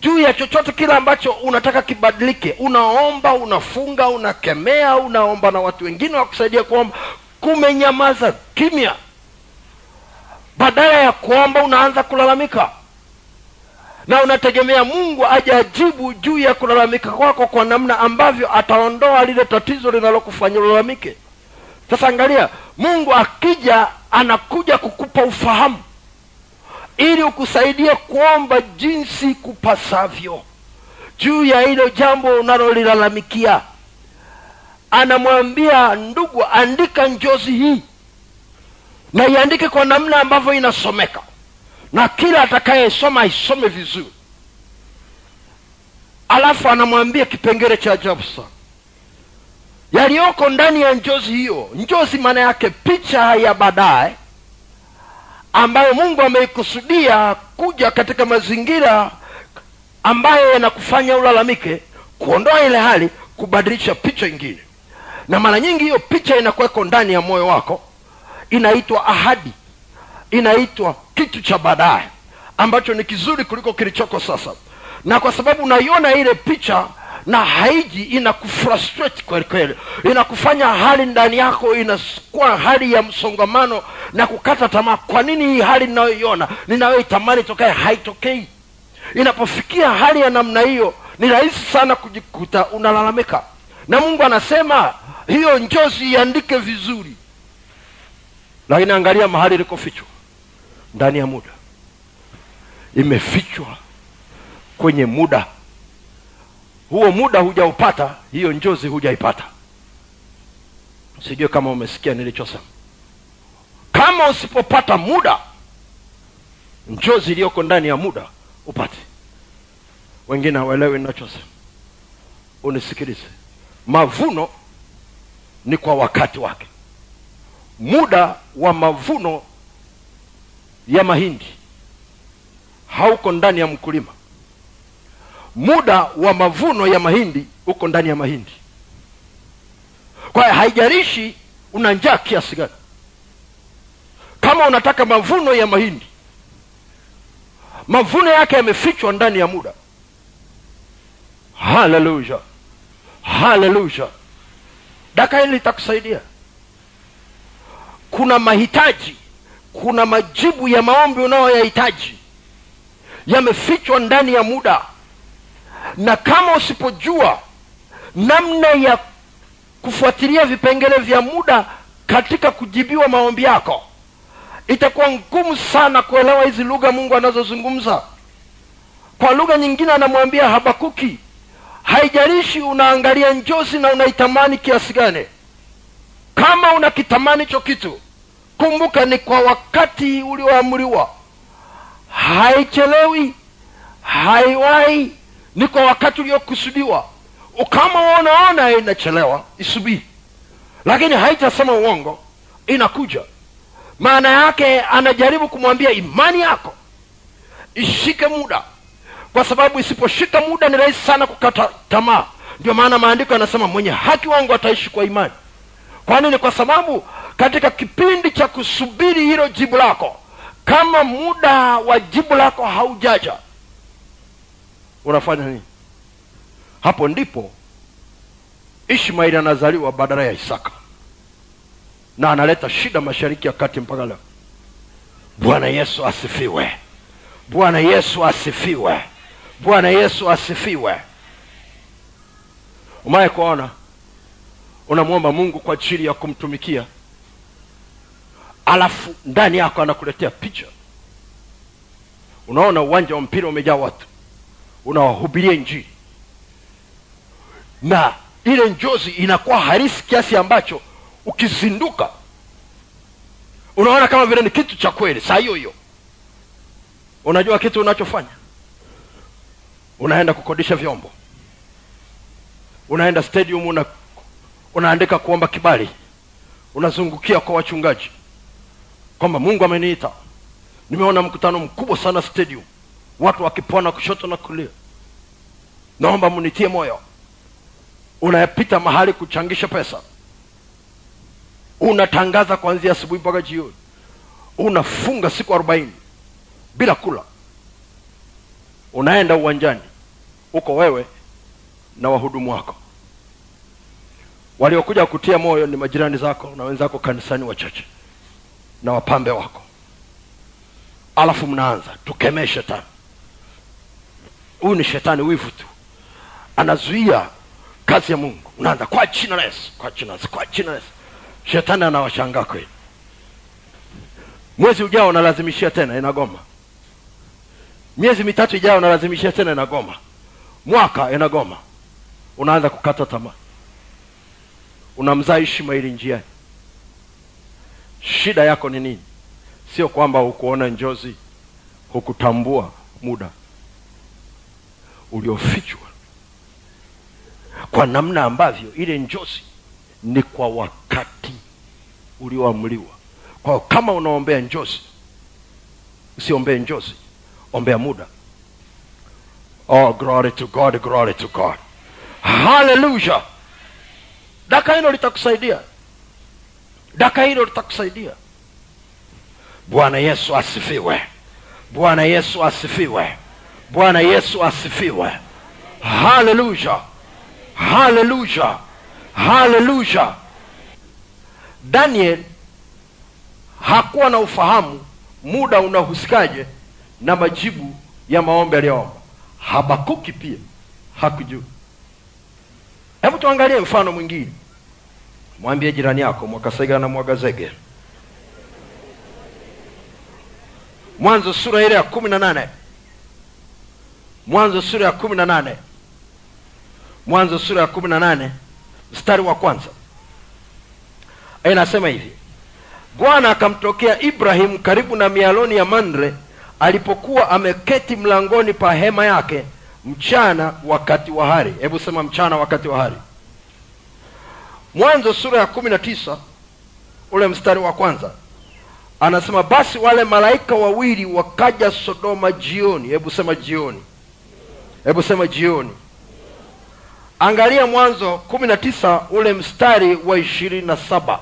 juu ya chochote kile ambacho unataka kibadilike. Unaomba unafunga unakemea unaomba na watu wengine wakusaidia kuomba. Kumenyamaza kimya. Badala ya kuomba unaanza kulalamika. Na unategemea mungu aje ajibu juu ya kulalamika kwako kwa namna ambavyo ataondoa lile tatizo linalokufanya ulalamike. Sasa angalia mungu akija anakuja kukupa ufahamu ili ukusaidie kuomba jinsi kupasavyo. Juu ya hilo jambo unalolilalamikia anamwambia ndugu andika njozi hii na iandike kwa namna ambavyo inasomeka na kila atakayesoma aisome vizuri. Alafu anamwambia kipengele cha ajabu sana. Yaliyoko ndani ya njozi hiyo njozi maana yake picha ya baadaye ambayo mungu ameikusudia kuja katika mazingira ambayo yanakufanya ulalamike kuondoa ile hali kubadilisha picha ingine. Na mara nyingi hiyo picha inakuweko ndani ya moyo wako inaitwa ahadi inaitwa kitu cha baadaye ambacho ni kizuri kuliko kilichoko sasa. Na kwa sababu unaiona ile picha na haiji inakufrustrate kweli kweli. Inakufanya hali ndani yako inakuwa hali ya msongamano na kukata tamaa. Kwa nini hii hali ninayoiona ninayoitamani tokae haitokei. Inapofikia hali ya namna hiyo ni rahisi sana kujikuta unalalamika. Na mungu anasema hiyo njozi iandike vizuri. Lakini angalia mahali ilikofichwa. Ndani ya muda. Imefichwa kwenye muda huo muda hujaupata hiyo njozi hujaipata. Sijue kama umesikia nilichosema. Kama usipopata muda njozi iliyoko ndani ya muda upate. Wengine hawaelewi ninachosema. Unisikilize. Mavuno ni kwa wakati wake. Muda wa mavuno ya mahindi hauko ndani ya mkulima muda wa mavuno ya mahindi uko ndani ya mahindi. Kwa hiyo haijalishi una njaa kiasi gani. Kama unataka mavuno ya mahindi mavuno yake yamefichwa ndani ya muda. Haleluya. Haleluya. Daka hili litakusaidia kuna mahitaji kuna majibu ya maombi unayoyahitaji. Yamefichwa ndani ya muda na kama usipojua namna ya kufuatilia vipengele vya muda katika kujibiwa maombi yako itakuwa ngumu sana kuelewa hizi lugha mungu anazozungumza. Kwa lugha nyingine anamwambia habakuki haijalishi unaangalia njozi na unaitamani kiasi gani kama unakitamani hicho kitu kumbuka ni kwa wakati ulioamriwa. Haichelewi haiwahi ni kwa wakati uliokusudiwa. Kama unaona inachelewa. Isubiri. Lakini haitasema uongo. Inakuja. Maana yake anajaribu kumwambia imani yako ishike muda. Kwa sababu isiposhika muda ni rahisi sana kukata tamaa. Ndio maana maandiko yanasema mwenye haki wangu ataishi kwa imani. Kwani ni kwa sababu katika kipindi cha kusubiri hilo jibu lako kama muda wa jibu lako haujaja unafanya nini? Hapo ndipo ishmaeli anazaliwa badala ya isaka. Na analeta shida mashariki ya kati mpaka leo. Bwana yesu asifiwe. Bwana yesu asifiwe. Bwana yesu asifiwe. Umaye kuona unamwomba mungu kwa ajili ya kumtumikia. Alafu ndani yako anakuletea picha. Unaona uwanja wa mpira umejaa watu unawahubiria injili. Na ile njozi inakuwa harisi kiasi ambacho ukizinduka unaona kama vile ni kitu cha kweli saa hiyo hiyo. Unajua kitu unachofanya? Unaenda kukodisha vyombo. Unaenda stadium una, unaandika kuomba kibali. Unazungukia kwa wachungaji kwamba mungu ameniita. Nimeona mkutano mkubwa sana stadium. Watu wakipona kushoto na kulia naomba mnitie moyo. Unayapita mahali kuchangisha pesa. Unatangaza kuanzia asubuhi mpaka jioni. Unafunga siku arobaini bila kula. Unaenda uwanjani. Uko wewe na wahudumu wako. Waliokuja kutia moyo ni majirani zako na wenzako kanisani wachache na wapambe wako. Alafu mnaanza tukemee shetani huyu ni shetani wivu tu anazuia kazi ya mungu. Unaanza kwa jina la yesu kwa jina la yesu kwa jina la yesu. Shetani anawashangaa kweli. Mwezi ujao unalazimishia tena inagoma. Miezi mitatu ijayo unalazimishia tena inagoma. Mwaka inagoma. Unaanza kukata tamaa. Unamzaa ishmaeli njiani. Shida yako ni nini? Sio kwamba hukuona njozi hukutambua muda uliofichwa kwa namna ambavyo ile njozi ni kwa wakati ulioamliwa kwa kama unaombea njozi usiombee njozi ombea muda. Oh glory to god glory to god. Haleluya daka hilo litakusaidia. Daka hilo litakusaidia. Bwana yesu asifiwe. Bwana yesu asifiwe. Bwana yesu asifiwe. Haleluya haleluya haleluya daniel hakuwa na ufahamu muda unahusikaje na majibu ya maombi aliyoomba. Habakuki pia hakujua hebu tuangalie mfano mwingine. Mwambie jirani yako mwakasega na mwagazege mwanzo sura ile ya kumi na nane. Mwanzo sura ya kumi na nane mwanzo sura ya kumi na nane mstari wa kwanza. Inasema hivi. Bwana akamtokea ibrahimu karibu na mialoni ya manre alipokuwa ameketi mlangoni pa hema yake mchana wakati wa hari. Hebu sema mchana wakati wa hari. Mwanzo sura ya kumi na tisa ule mstari wa kwanza. Anasema basi wale malaika wawili wakaja sodoma jioni. Hebu sema jioni. Hebu sema jioni angalia mwanzo kumi na tisa ule mstari wa ishirini na saba.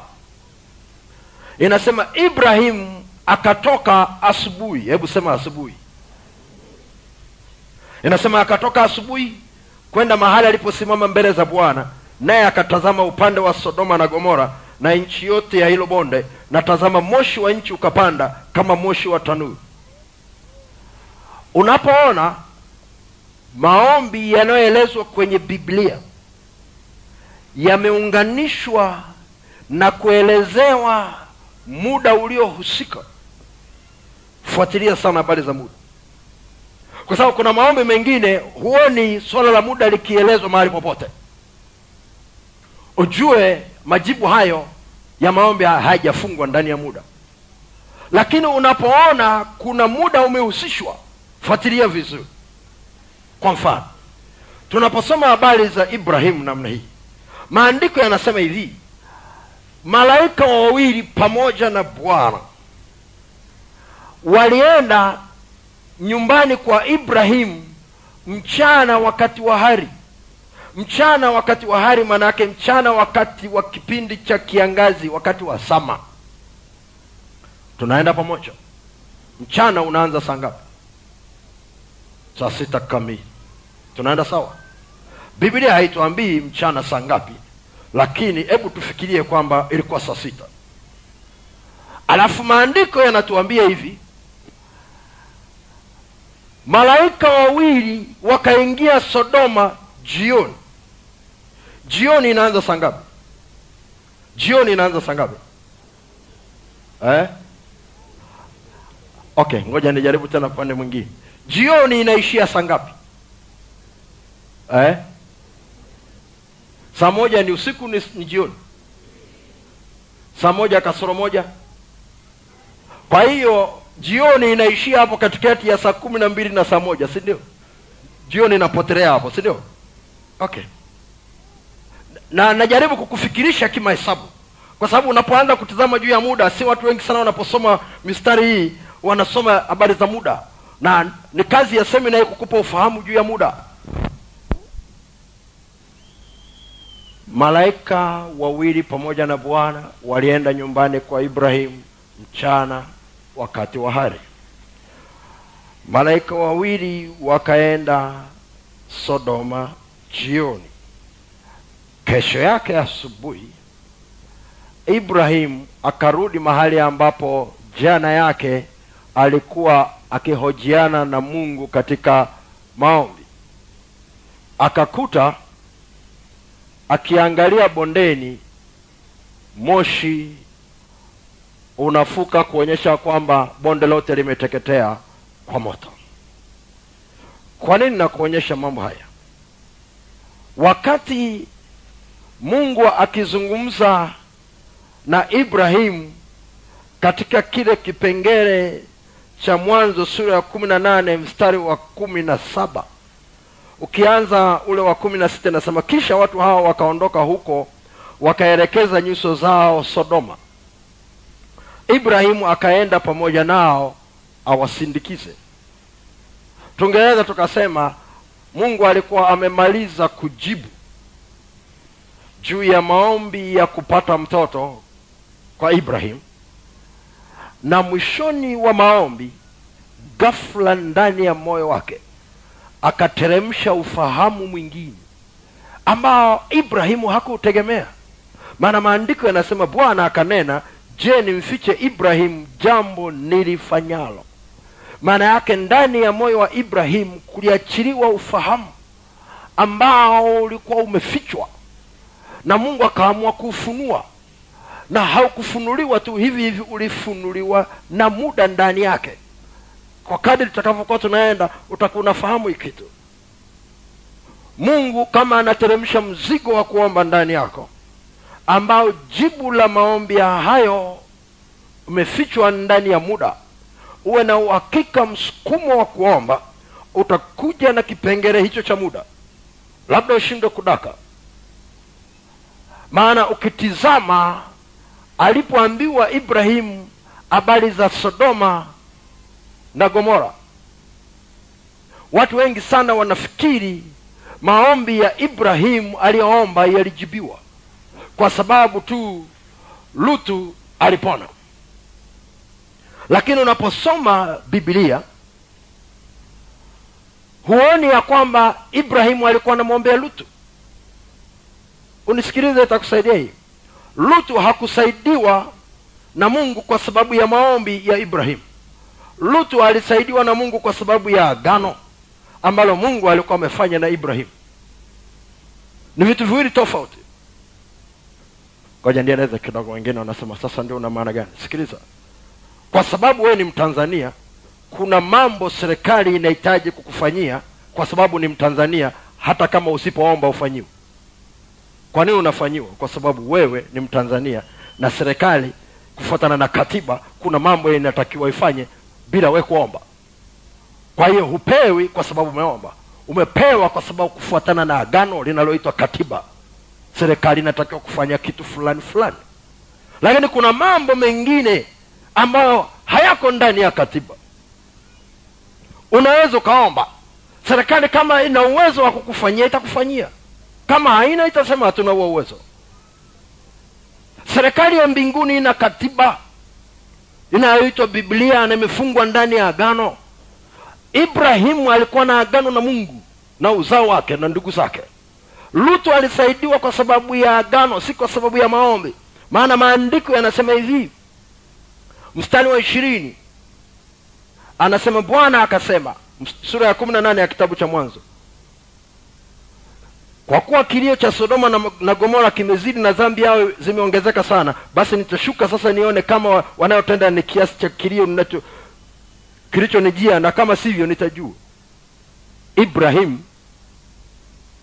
Inasema ibrahimu akatoka asubuhi. Hebu sema asubuhi. Inasema akatoka asubuhi kwenda mahali aliposimama mbele za bwana naye akatazama upande wa sodoma na gomora na nchi yote ya hilo bonde na tazama moshi wa nchi ukapanda kama moshi wa tanuru. Unapoona maombi yanayoelezwa kwenye biblia yameunganishwa na kuelezewa muda uliohusika. Fuatilia sana habari za muda. Kwa sababu kuna maombi mengine huoni swala la muda likielezwa mahali popote. Ujue majibu hayo ya maombi hayajafungwa ndani ya muda. Lakini unapoona kuna muda umehusishwa fuatilia vizuri kwa mfano tunaposoma habari za ibrahimu namna hii maandiko yanasema hivi malaika wawili pamoja na bwana walienda nyumbani kwa ibrahimu mchana wakati wa hari. Mchana wakati wa hari maana yake mchana wakati wa kipindi cha kiangazi wakati wa sama tunaenda pamoja. Mchana unaanza saa ngapi? Saa sita kamili tunaenda sawa? Biblia haituambii mchana saa ngapi lakini hebu tufikirie kwamba ilikuwa saa sita. Alafu maandiko yanatuambia hivi malaika wawili wakaingia sodoma jioni. Jioni inaanza saa ngapi? Jioni inaanza saa ngapi? Eh? okay ngoja nijaribu tena upande mwingine. Jioni inaishia saa ngapi eh? saa moja ni usiku ni, ni jioni. Saa moja kasoro moja. Kwa hiyo jioni inaishia hapo katikati ya saa kumi na mbili na saa moja si ndio? Jioni inapotelea hapo si ndio? Okay. Na najaribu kukufikirisha kimahesabu. Kwa sababu unapoanza kutizama juu ya muda si watu wengi sana wanaposoma mistari hii wanasoma habari za muda. Na ni kazi ya semina hii kukupa ufahamu juu ya muda malaika wawili pamoja na bwana walienda nyumbani kwa ibrahimu mchana wakati wa hari. Malaika wawili wakaenda sodoma jioni. Kesho yake asubuhi ibrahimu akarudi mahali ambapo jana yake alikuwa akihojiana na mungu katika maombi. Akakuta akiangalia bondeni moshi unafuka kuonyesha kwamba bonde lote limeteketea kwa moto. Kwa nini nakuonyesha mambo haya? Wakati mungu akizungumza na ibrahimu katika kile kipengele cha mwanzo sura ya kumi na nane mstari wa kumi na saba ukianza ule wa kumi na sita inasema kisha watu hao wakaondoka huko wakaelekeza nyuso zao sodoma. Ibrahimu akaenda pamoja nao awasindikize. Tungeweza tukasema mungu alikuwa amemaliza kujibu juu ya maombi ya kupata mtoto kwa ibrahim na mwishoni wa maombi ghafla ndani ya moyo wake akateremsha ufahamu mwingine ambao ibrahimu hakuutegemea. Maana maandiko yanasema bwana akanena je nimfiche ibrahimu jambo nilifanyalo? Maana yake ndani ya moyo wa ibrahimu kuliachiliwa ufahamu ambao ulikuwa umefichwa. Na mungu akaamua kuufunua. Na haukufunuliwa tu hivi hivi ulifunuliwa na muda ndani yake kwa kadri tutakavyokuwa tunaenda utakuwa unafahamu kitu. Mungu kama anateremsha mzigo wa kuomba ndani yako ambao jibu la maombi ya hayo umefichwa ndani ya muda uwe na uhakika msukumo wa kuomba utakuja na kipengele hicho cha muda. Labda ushindwe kudaka. Maana ukitizama alipoambiwa ibrahimu habari za sodoma na gomora. Watu wengi sana wanafikiri maombi ya ibrahimu aliyoomba yalijibiwa kwa sababu tu lutu alipona. Lakini unaposoma biblia huoni ya kwamba ibrahimu alikuwa anamwombea lutu. Unisikilize itakusaidia hii. Lutu hakusaidiwa na mungu kwa sababu ya maombi ya ibrahimu lutu alisaidiwa na mungu kwa sababu ya agano ambalo mungu alikuwa amefanya na ibrahimu. Ni vitu viwili tofauti. Ngoja naweza kidogo wengine wanasema sasa ndio una maana gani? Sikiliza. Kwa sababu wewe ni mtanzania kuna mambo serikali inahitaji kukufanyia kwa sababu ni mtanzania hata kama usipoomba ufanyiwe. Kwa nini unafanyiwa? Kwa sababu wewe ni mtanzania na serikali kufuatana na katiba kuna mambo inatakiwa ifanye bila we kuomba. Kwa hiyo hupewi kwa sababu umeomba. Umepewa kwa sababu kufuatana na agano linaloitwa katiba. Serikali inatakiwa kufanya kitu fulani fulani. Lakini kuna mambo mengine ambayo hayako ndani ya katiba. Unaweza ukaomba. Serikali kama ina uwezo wa kukufanyia itakufanyia. Kama haina itasema hatuna huo uwezo. Serikali ya mbinguni ina katiba inayoitwa biblia na imefungwa ndani ya agano. Ibrahimu alikuwa na agano na mungu na uzao wake na ndugu zake. Lutu alisaidiwa kwa sababu ya agano si kwa sababu ya maombi. Maana maandiko yanasema hivi. Mstari wa ishirini. Anasema bwana akasema sura ya kumi na nane ya kitabu cha mwanzo kwa kuwa kilio cha sodoma na, na gomora kimezidi na dhambi yao zimeongezeka sana basi nitashuka sasa nione kama wanayotenda ni kiasi cha kilio ninacho kilichonijia na kama sivyo nitajua. Ibrahim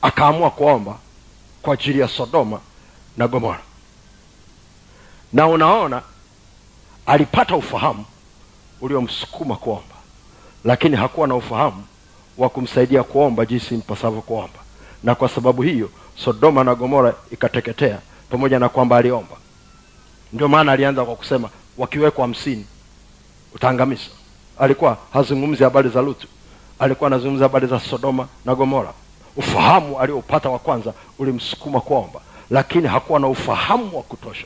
akaamua kuomba kwa ajili ya sodoma na gomora. Na unaona alipata ufahamu uliomsukuma kuomba lakini hakuwa na ufahamu wa kumsaidia kuomba jinsi mpasavyo kuomba na kwa sababu hiyo sodoma na gomora ikateketea pamoja na kwamba aliomba. Ndio maana alianza kwa kusema wakiwekwa hamsini utaangamiza alikuwa hazungumzi habari za lutu alikuwa anazungumza habari za sodoma na gomora. Ufahamu aliopata wa kwanza ulimsukuma kuomba lakini hakuwa na ufahamu wa kutosha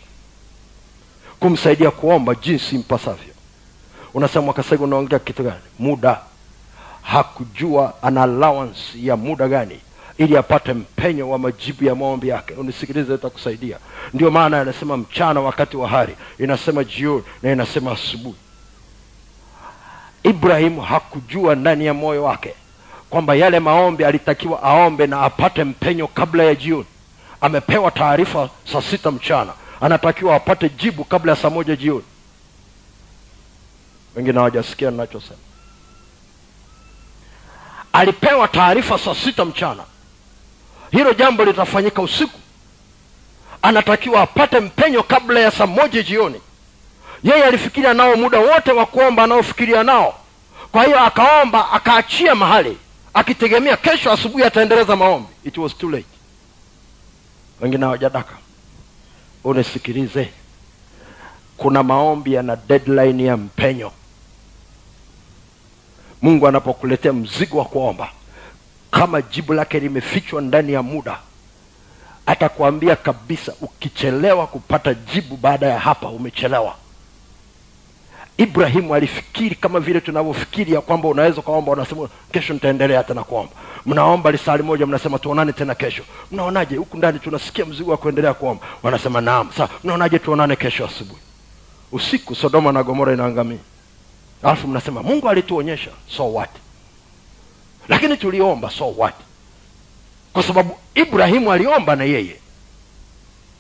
kumsaidia kuomba jinsi mpasavyo. Unasema mwakasego unaongea kitu gani? Muda. Hakujua ana allowance ya muda gani ili apate mpenyo wa majibu ya maombi yake. Unisikilize itakusaidia. Ndio maana anasema mchana wakati wa hari inasema jioni na inasema asubuhi. Ibrahimu hakujua ndani ya moyo wake kwamba yale maombi alitakiwa aombe na apate mpenyo kabla ya jioni. Amepewa taarifa saa sita mchana. Anatakiwa apate jibu kabla ya saa moja jioni. Wengine hawajasikia ninachosema. Alipewa taarifa saa sita mchana hilo jambo litafanyika usiku. Anatakiwa apate mpenyo kabla ya saa moja jioni. Yeye alifikiria nao muda wote wa kuomba anaofikiria nao. Kwa hiyo akaomba akaachia mahali akitegemea kesho asubuhi ataendeleza maombi. It was too late. Wengine hawajadaka. Unisikilize. Kuna maombi yana deadline ya mpenyo. Mungu anapokuletea mzigo wa kuomba kama jibu lake limefichwa ndani ya muda atakwambia kabisa ukichelewa kupata jibu baada ya hapa umechelewa. Ibrahimu alifikiri kama vile tunavyofikiri ya kwamba unaweza ukaomba unasema kesho nitaendelea tena kuomba. Mnaomba lisali moja mnasema tuonane tena kesho. Mnaonaje? Huku ndani tunasikia mzigo wa kuendelea kuomba. Wanasema naam sa mnaonaje tuonane kesho asubuhi? Usiku sodoma na gomora inaangamia. Alafu mnasema mungu alituonyesha. So what lakini tuliomba so what? Kwa sababu ibrahimu aliomba na yeye.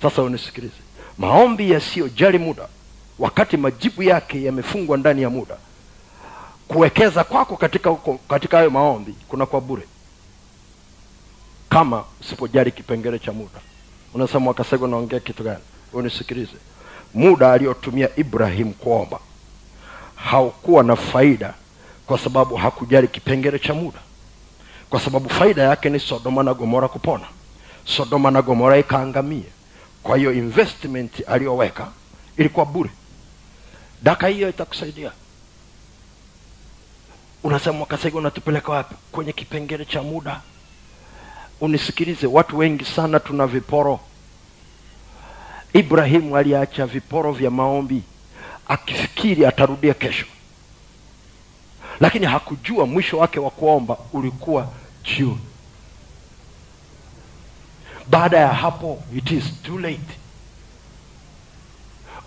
Sasa unisikilize. Maombi yasiyojali muda wakati majibu yake yamefungwa ndani ya muda kuwekeza kwako katika huko- katika hayo maombi kuna kwa bure. Kama usipojali kipengele cha muda. Unasema wakasego naongea kitu gani? Unisikilize. Muda aliyotumia ibrahimu kuomba haukuwa na faida kwa sababu hakujali kipengele cha muda kwa sababu faida yake ni sodoma na gomora kupona. Sodoma na gomora ikaangamie. Kwa hiyo investment aliyoweka ilikuwa bure. Daka hiyo itakusaidia. Unasema wakasega unatupeleka wapi? Kwenye kipengele cha muda. Unisikilize watu wengi sana tuna viporo. Ibrahimu aliacha viporo vya maombi. Akifikiri atarudia kesho lakini hakujua mwisho wake wa kuomba ulikuwa jioni. Baada ya hapo it is too late.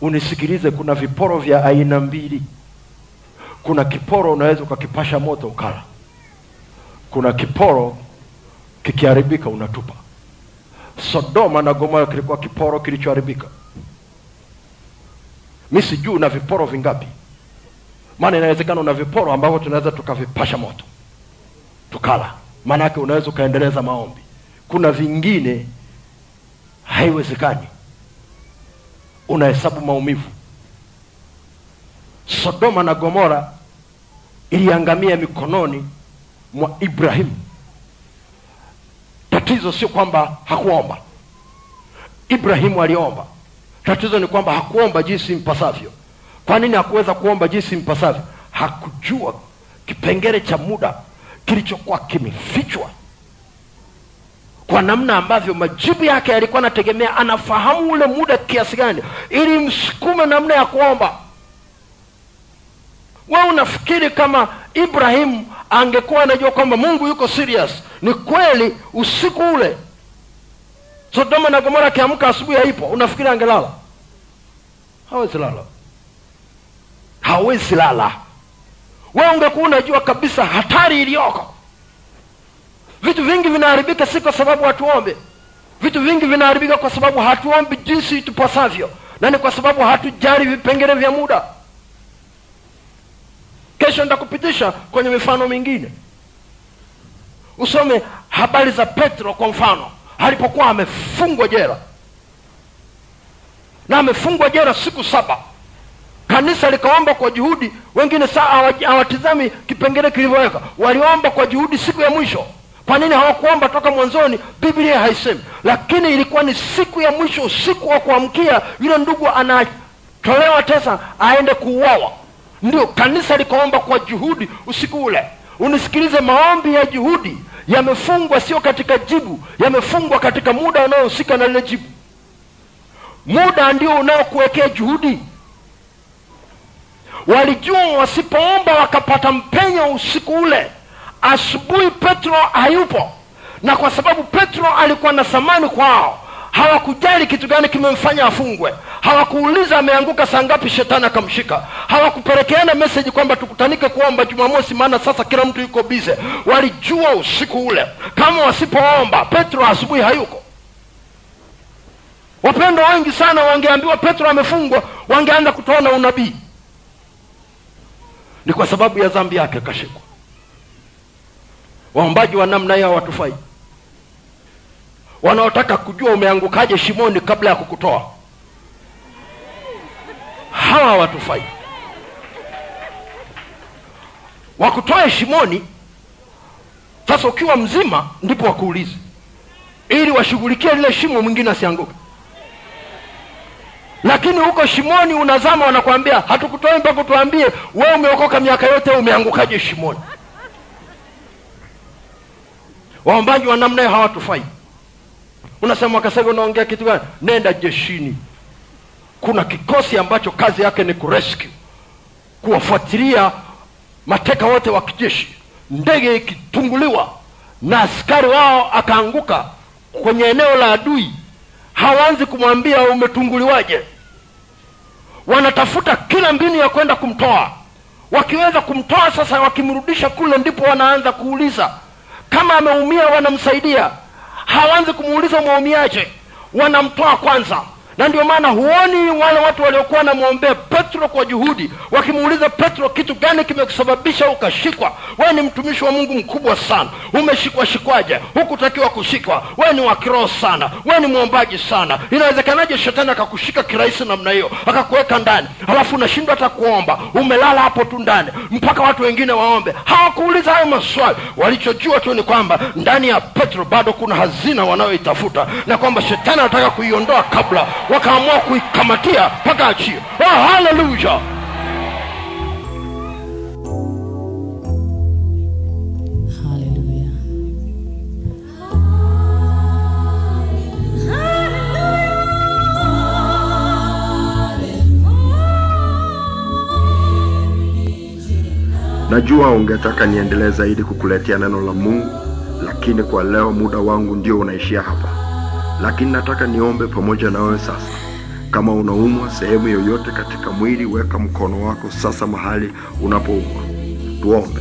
Unisikilize kuna viporo vya aina mbili. Kuna kiporo unaweza ukakipasha moto ukala. Kuna kiporo kikiharibika unatupa. Sodoma na gomora kilikuwa kiporo kilichoharibika. Mi sijuu na viporo vingapi maana inawezekana una viporo ambavyo tunaweza tukavipasha moto tukala. Maana yake unaweza ukaendeleza maombi. Kuna vingine haiwezekani. Unahesabu maumivu. Sodoma na gomora iliangamia mikononi mwa ibrahimu tatizo sio kwamba hakuomba. Ibrahimu aliomba. Tatizo ni kwamba hakuomba jinsi mpasavyo kwa nini hakuweza kuomba jinsi mpasavyo? Hakujua kipengele cha muda kilichokuwa kimefichwa. Kwa namna ambavyo majibu yake yalikuwa anategemea anafahamu ule muda kiasi gani ili msukume namna ya kuomba. We unafikiri kama ibrahimu angekuwa anajua kwamba mungu yuko serious? Ni kweli usiku ule. Sodoma na gomora akiamka asubuhi haipo unafikiri angelala? Hawezi lala hawezi lala. We ungekuwa unajua kabisa hatari iliyoko. Vitu vingi vinaharibika si kwa sababu hatuombe. Vitu vingi vinaharibika kwa sababu hatuombi jinsi tupasavyo na ni kwa sababu hatujali vipengele vya muda. Kesho nitakupitisha kwenye mifano mingine. Usome habari za petro kwa mfano alipokuwa amefungwa jera na amefungwa jera siku saba kanisa likaomba kwa juhudi wengine saa hawa- hawatizami kipengele kilivyoweka. Waliomba kwa juhudi siku ya mwisho. Kwa nini hawakuomba toka mwanzoni? Biblia haisemi. Lakini ilikuwa ni siku ya mwisho usiku wa kuamkia yule ndugu anatolewa tesa aende kuuawa. Ndio kanisa likaomba kwa juhudi usiku ule. Unisikilize maombi ya juhudi yamefungwa sio katika jibu yamefungwa katika muda unaohusika na lile jibu. Muda ndio unaokuwekea juhudi walijua wasipoomba wakapata mpenyo usiku ule. Asubuhi petro hayupo. Na kwa sababu petro alikuwa na thamani kwao hawakujali kitu gani kimemfanya afungwe. Hawakuuliza ameanguka saa ngapi shetani akamshika. Hawakupelekeana meseji kwamba tukutanike kuomba jumamosi maana sasa kila mtu yuko bize walijua usiku ule. Kama wasipoomba petro asubuhi hayuko. Wapendwa wengi sana wangeambiwa petro amefungwa wangeanza kutoa na unabii ni kwa sababu ya dhambi yake kashikwa waombaji wa namna hiyo hawatufai. Wanaotaka kujua umeangukaje shimoni kabla ya kukutoa. Hawa hawatufai. Wakutoe shimoni sasa ukiwa mzima ndipo wakuulize. Ili washughulikie lile shimo mwingine asianguke lakini huko shimoni unazama wanakwambia hatukutoi mpaka utuambie wewe umeokoka miaka yote umeangukaje shimoni? Waombaji wa namna hiyo hawatufai. Unasema wakasavi unaongea kitu gani? Nenda jeshini. Kuna kikosi ambacho kazi yake ni kurescue kuwafuatilia mateka wote wa kijeshi. Ndege ikitunguliwa na askari wao akaanguka kwenye eneo la adui hawanzi kumwambia umetunguliwaje wanatafuta kila mbinu ya kwenda kumtoa. Wakiweza kumtoa sasa wakimrudisha kule ndipo wanaanza kuuliza kama ameumia wanamsaidia. Hawaanzi kumuuliza umeumiaje wanamtoa kwanza na ndio maana huoni wale watu waliokuwa wanamwombea petro kwa juhudi wakimuuliza petro kitu gani kimekusababisha ukashikwa? Wewe ni mtumishi wa mungu mkubwa sana. Umeshikwa shikwaje? Hukutakiwa kushikwa. Wewe ni wakiroho sana. Wewe ni mwombaji sana. Inawezekanaje shetani akakushika kirahisi namna hiyo akakuweka ndani alafu unashindwa hata kuomba? Umelala hapo tu ndani mpaka watu wengine waombe. Hawakuuliza hayo maswali. Walichojua tu ni kwamba ndani ya petro bado kuna hazina wanayoitafuta na kwamba shetani anataka kuiondoa kabla wakaamua kuikamatia mpaka achie. oh, haleluya najua ungetaka niendelee zaidi kukuletea neno la mungu lakini kwa leo muda wangu ndio unaishia hapa lakini nataka niombe pamoja na wewe sasa. Kama unaumwa sehemu yoyote katika mwili weka mkono wako sasa mahali unapoumwa. Tuombe